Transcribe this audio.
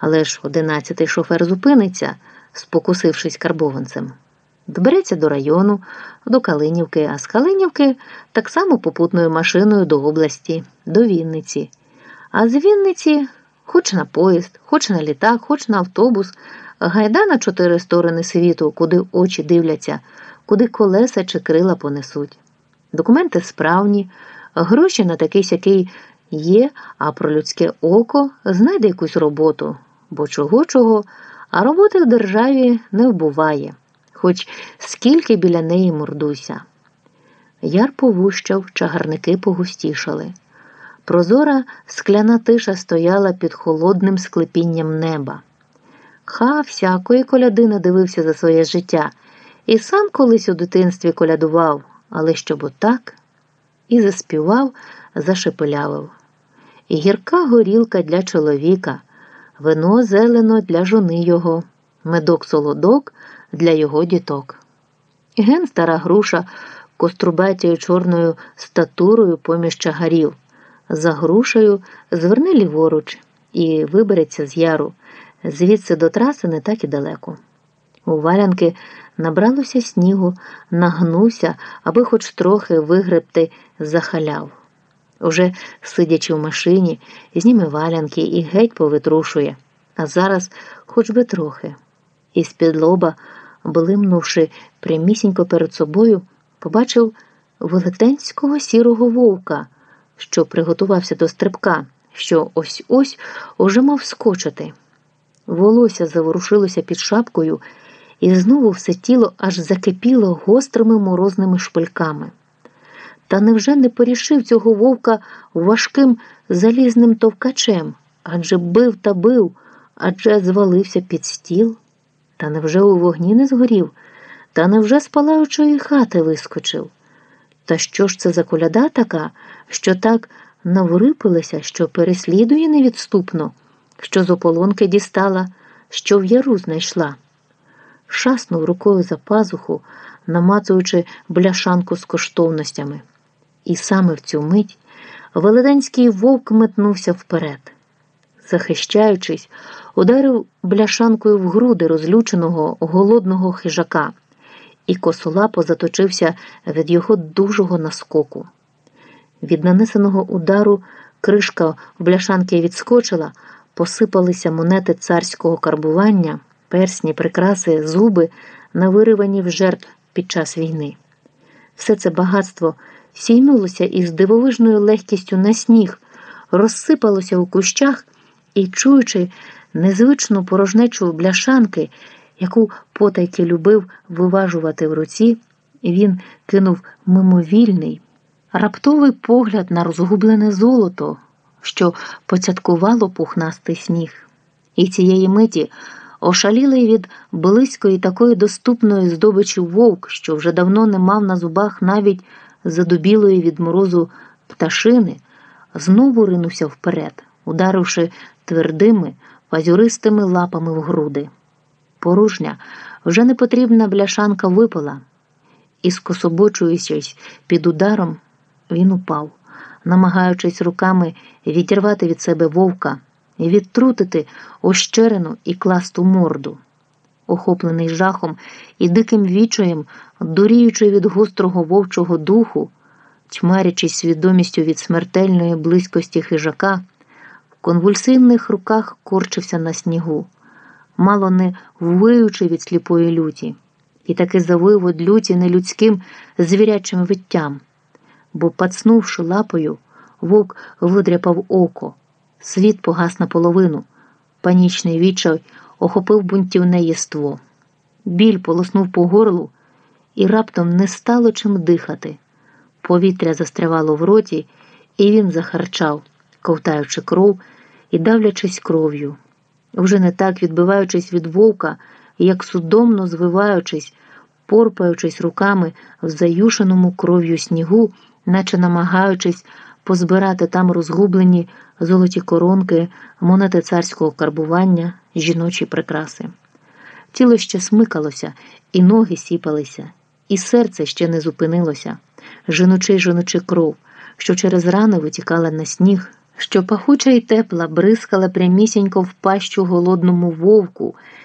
Але ж одинадцятий шофер зупиниться, спокусившись карбованцем. Добереться до району, до Калинівки, а з Калинівки так само попутною машиною до області, до Вінниці. А з Вінниці хоч на поїзд, хоч на літак, хоч на автобус, гайда на чотири сторони світу, куди очі дивляться, куди колеса чи крила понесуть. Документи справні, гроші на такий сякий є, а про людське око знайде якусь роботу, бо чого чого, а роботи в державі не вбуває, хоч скільки біля неї мордуйся. Яр повущав, чагарники погустішали. Прозора скляна тиша стояла під холодним склепінням неба. Ха всякої коляди надивився за своє життя, і сам колись у дитинстві колядував, але щоб отак, і заспівав, зашепелявив. Гірка горілка для чоловіка, вино зелено для жони його, медок солодок для його діток. Ген стара груша кострубатію чорною статурою поміж чагарів. За грушею зверни ліворуч і вибереться з яру, звідси до траси не так і далеко. У валянки набралося снігу, нагнувся, аби хоч трохи вигребти захаляв. Уже сидячи в машині, зніме валянки і геть повитрушує, а зараз хоч би трохи. І з-під лоба, блимнувши прямісінько перед собою, побачив велетенського сірого вовка, що приготувався до стрибка, що ось ось уже мав скочити. Волосся заворушилося під шапкою, і знову все тіло аж закипіло гострими морозними шпильками. Та невже не порішив цього вовка важким залізним товкачем? Адже бив та бив, адже звалився під стіл? Та невже у вогні не згорів? Та невже з палаючої хати вискочив? Та що ж це за коляда така, що так наврипилася, що переслідує невідступно, що з ополонки дістала, що в яру знайшла? Шаснув рукою за пазуху, намацуючи бляшанку з коштовностями. І саме в цю мить велетенський вовк метнувся вперед. Захищаючись, ударив бляшанкою в груди розлюченого голодного хижака, і косолапо заточився від його дужого наскоку. Від нанесеного удару кришка в бляшанки відскочила, посипалися монети царського карбування, персні, прикраси, зуби, навиривані в жертв під час війни. Все це багатство сійнулося із дивовижною легкістю на сніг, розсипалося у кущах і, чуючи незвичну порожнечу бляшанки, яку потайки любив виважувати в руці, він кинув мимовільний, раптовий погляд на розгублене золото, що поцяткувало пухнастий сніг. І цієї миті ошалілий від близької такої доступної здобичі вовк, що вже давно не мав на зубах навіть задубілої від морозу пташини, знову ринувся вперед, ударивши твердими, пазюристими лапами в груди. Порожня, вже непотрібна бляшанка випала, і, скособочуючись під ударом, він упав, намагаючись руками відірвати від себе вовка відтрутити ощерену і класту морду. Охоплений жахом і диким вічаєм, дуріючи від гострого вовчого духу, тьмарячись свідомістю від смертельної близькості хижака, в конвульсивних руках корчився на снігу, мало не ввиючи від сліпої люті, і таки завив од люті нелюдським звірячим виттям, бо, пацнувши лапою, вовк видряпав око, світ погас наполовину, панічний відчай охопив бунтівне єство. Біль полоснув по горлу, і раптом не стало чим дихати. Повітря застрявало в роті, і він захарчав, ковтаючи кров і давлячись кров'ю. Вже не так відбиваючись від вовка, як судомно звиваючись, порпаючись руками в заюшеному кров'ю снігу, наче намагаючись позбирати там розгублені золоті коронки, монети царського карбування, жіночі прикраси. Тіло ще смикалося, і ноги сіпалися, і серце ще не зупинилося, жіночи й жіночи кров, що через рани витікала на сніг, що пахуча й тепла бризкала прямісінько в пащу голодному вовку,